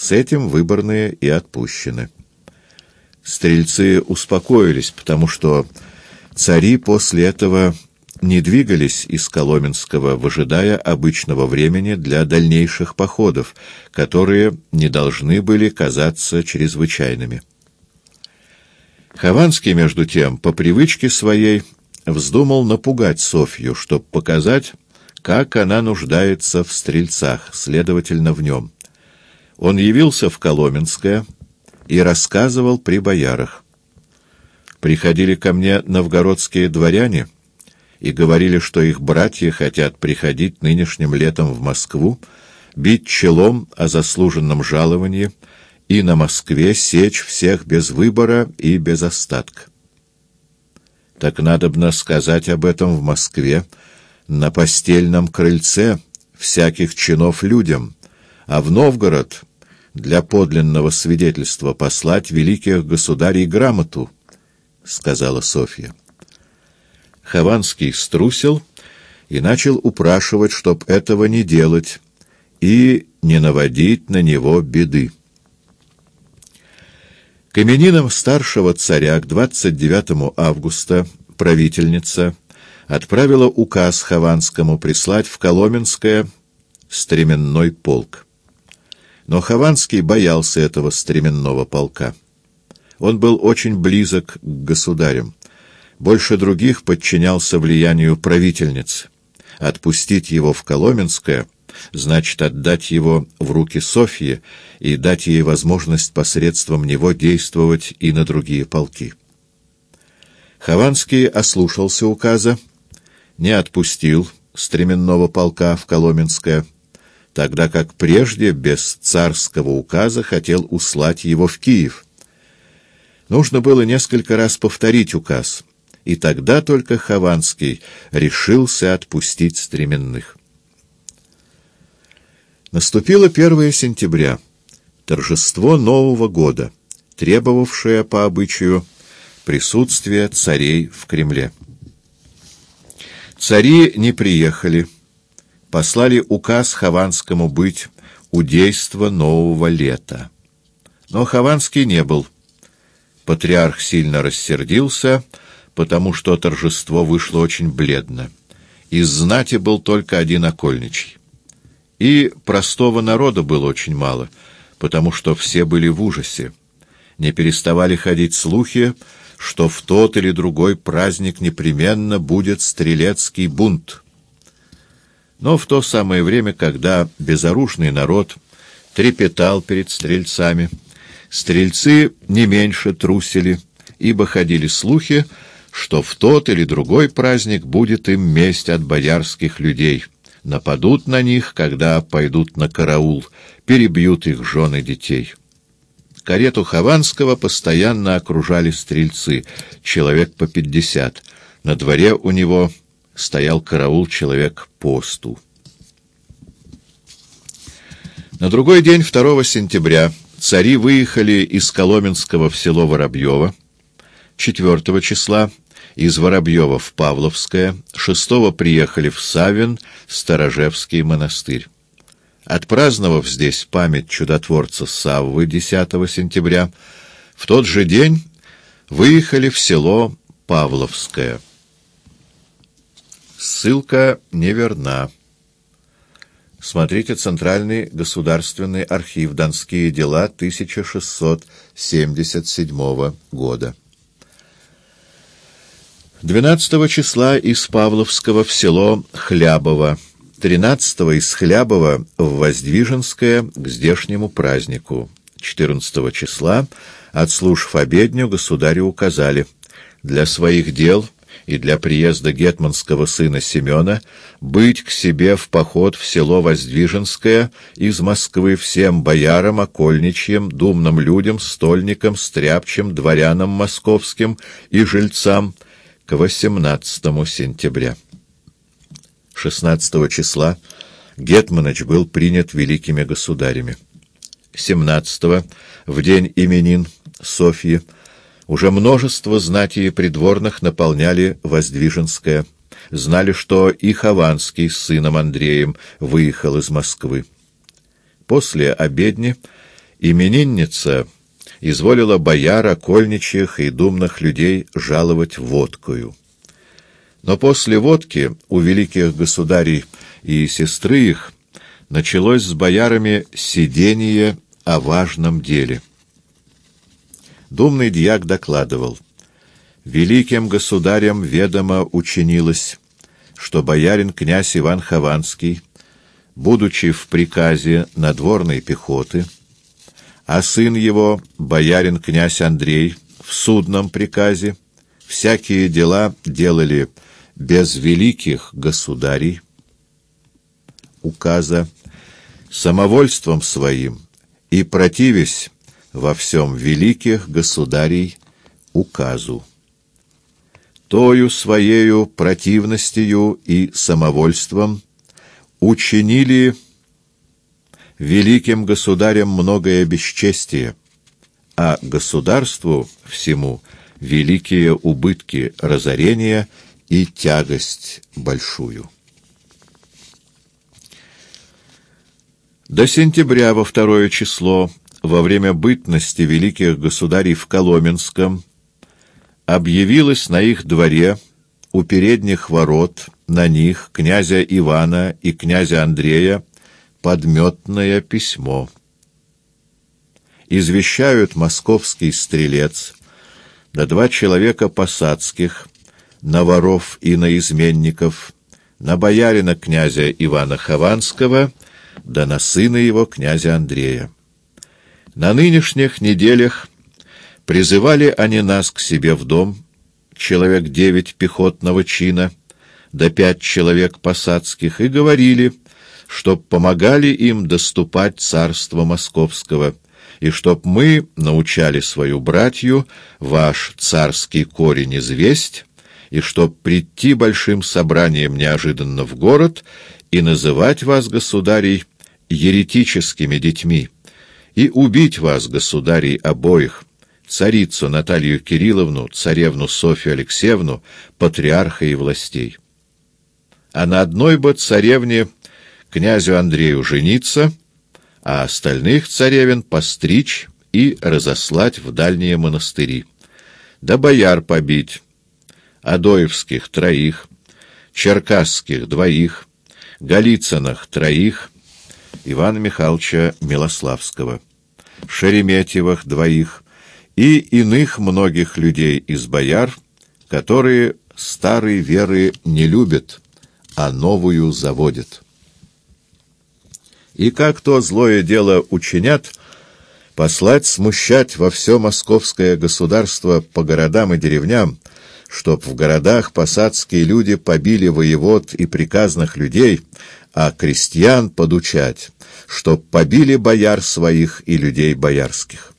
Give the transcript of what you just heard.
С этим выборные и отпущены. Стрельцы успокоились, потому что цари после этого не двигались из Коломенского, выжидая обычного времени для дальнейших походов, которые не должны были казаться чрезвычайными. Хованский, между тем, по привычке своей вздумал напугать Софью, чтобы показать, как она нуждается в стрельцах, следовательно, в нем. Он явился в Коломенское и рассказывал при боярах. Приходили ко мне новгородские дворяне и говорили, что их братья хотят приходить нынешним летом в Москву, бить челом о заслуженном жаловании и на Москве сечь всех без выбора и без остатка. Так надобно сказать об этом в Москве, на постельном крыльце всяких чинов людям, а в Новгород для подлинного свидетельства послать великих государей грамоту, — сказала Софья. Хованский струсил и начал упрашивать, чтоб этого не делать и не наводить на него беды. К именинам старшего царя к 29 августа правительница отправила указ Хованскому прислать в Коломенское стременной полк. Но Хованский боялся этого стременного полка. Он был очень близок к государям. Больше других подчинялся влиянию правительницы. Отпустить его в Коломенское значит отдать его в руки Софьи и дать ей возможность посредством него действовать и на другие полки. Хованский ослушался указа, не отпустил стременного полка в Коломенское, тогда как прежде без царского указа хотел услать его в Киев. Нужно было несколько раз повторить указ, и тогда только Хованский решился отпустить стременных. Наступило 1 сентября, торжество Нового года, требовавшее по обычаю присутствия царей в Кремле. Цари не приехали, послали указ Хованскому быть у действа нового лета. Но Хованский не был. Патриарх сильно рассердился, потому что торжество вышло очень бледно. Из знати был только один окольничий. И простого народа было очень мало, потому что все были в ужасе. Не переставали ходить слухи, что в тот или другой праздник непременно будет стрелецкий бунт. Но в то самое время, когда безоружный народ трепетал перед стрельцами, стрельцы не меньше трусили, ибо ходили слухи, что в тот или другой праздник будет им месть от боярских людей. Нападут на них, когда пойдут на караул, перебьют их жены детей. Карету Хованского постоянно окружали стрельцы, человек по пятьдесят. На дворе у него стоял караул человек посту. На другой день, 2 сентября, цари выехали из Коломенского в село Воробьево, 4 числа из Воробьева в Павловское, 6 приехали в Савин, Сторожевский монастырь. Отпраздновав здесь память чудотворца Саввы 10 сентября, в тот же день выехали в село Павловское. Ссылка неверна. Смотрите Центральный государственный архив «Донские дела» 1677 года. 12 числа из Павловского в село Хлябово, 13 из Хлябова в Воздвиженское к здешнему празднику. 14 числа, отслушав обедню, государю указали для своих дел — и для приезда гетманского сына Семена быть к себе в поход в село Воздвиженское из Москвы всем боярам, окольничьим, думным людям, стольникам, стряпчим, дворянам московским и жильцам к 18 сентября. 16 числа Гетманыч был принят великими государями. 17 в день именин Софьи, уже множество знати придворных наполняли Воздвиженское, знали, что и Хованский с сыном Андреем выехал из Москвы. После обедни Именинница изволила бояр, окольничьих и думных людей жаловать водкою. Но после водки у великих государей и сестры их началось с боярами сидение о важном деле. Думный дьяк докладывал, «Великим государям ведомо учинилось, что боярин князь Иван Хованский, будучи в приказе надворной пехоты, а сын его, боярин князь Андрей, в судном приказе, всякие дела делали без великих государей, указа, самовольством своим и противясь во всем великих государей указу. Тою своею противностью и самовольством учинили великим государям многое бесчестие, а государству всему великие убытки разорения и тягость большую. До сентября во второе число, во время бытности великих государей в Коломенском, объявилось на их дворе у передних ворот на них князя Ивана и князя Андрея подметное письмо. Извещают московский стрелец, да два человека посадских, на воров и на изменников, на боярина князя Ивана Хованского — да на сына его, князя Андрея. На нынешних неделях призывали они нас к себе в дом, человек девять пехотного чина, да пять человек посадских, и говорили, чтоб помогали им доступать царства московского, и чтоб мы научали свою братью ваш царский корень известь, и чтоб прийти большим собранием неожиданно в город и называть вас, государей, еретическими детьми, и убить вас, государей обоих, царицу Наталью Кирилловну, царевну Софью Алексеевну, патриарха и властей. А на одной бы царевне князю Андрею жениться, а остальных царевен постричь и разослать в дальние монастыри. Да бояр побить, Адоевских троих, Черкасских двоих, Голицыных троих, Ивана Михайловича Милославского, Шереметьевых двоих и иных многих людей из бояр, которые старой веры не любят, а новую заводят. И как то злое дело учинят, послать смущать во все московское государство по городам и деревням, чтоб в городах посадские люди побили воевод и приказных людей, а крестьян подучать, чтоб побили бояр своих и людей боярских.